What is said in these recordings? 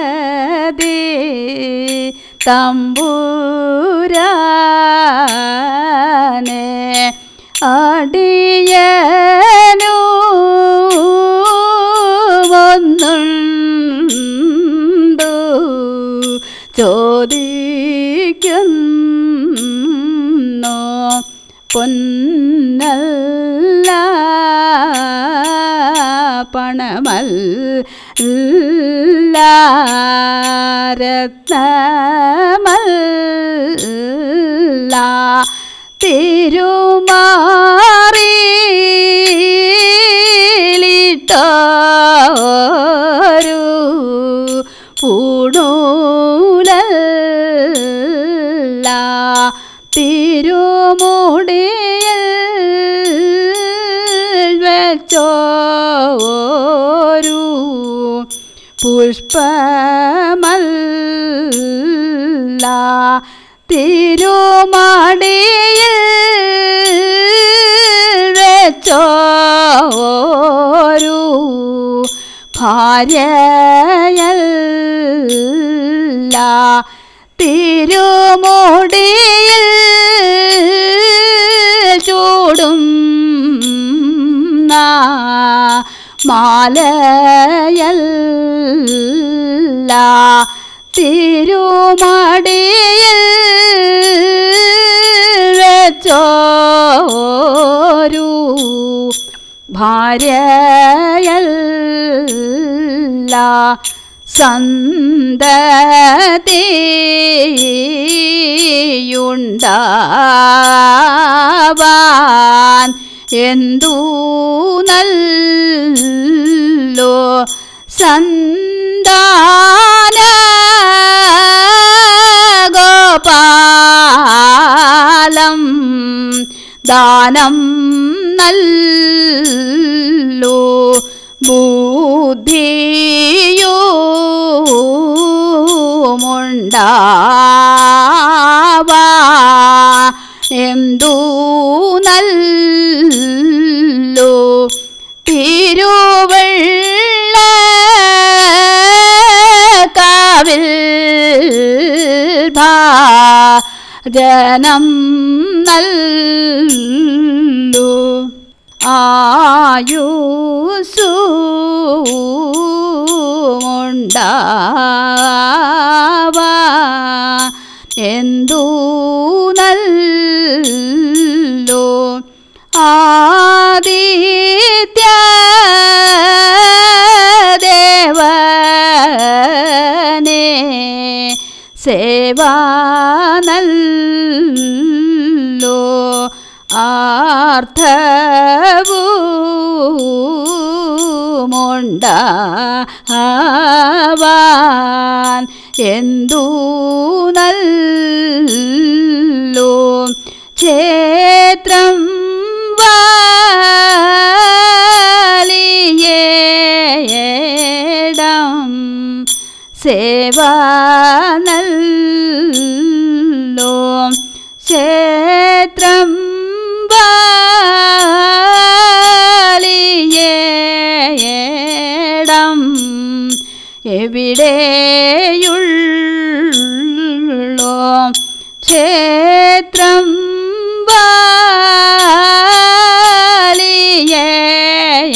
ഗണപതി തമ്പുരാനെ ഒന്നുണ്ടു ചോദിക്കുന്നു പൊന്നല്ല പണമല്ല തിരുമാറിലിട്ടോരു പൂണൂലല്ല തിരുമുടിയിൽ പുഷ്പമല്ല. തിരുമടിയിൽ വെച്ചോരു ഭാര്യയല്ല. തിരുമുടിയിൽ ചൂടും മാലയല്ല തിരുമടിയിൽ വെച്ചോരു ഭാര്യയല്ല സന്തതിയുണ്ടാവാൻ എന്തു നല്ലോ സന്താന ദാനം നല്ലോ ബുദ്ധിയുമുണ്ടാവാ എന്തു നല്ലോ തിരുവള്ള കാവിൽ ഭാജനം നല്ലോ ആയുസു ഉണ്ടാവാ എന്തു നല്ലോ ആദിത്യ ദേവനെ സേവാ നല്ലോ ആർത്ഥവുമുണ്ടാവാൻ എന്തു നല്ലോ ക്ഷേത്രം വാലിയേടം സേവാ നല്ലോ ക്ഷേത്രം ക്ഷേത്രം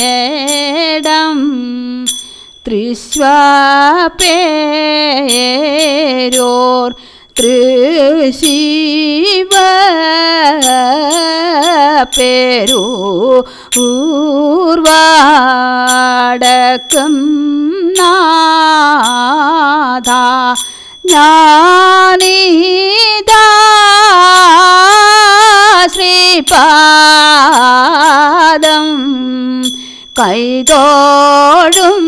വാലിയേടം തൃശ്വാപേരോർ തൃശിവ പേരു ൂർവാടക്കം பாதம் கைதோடும்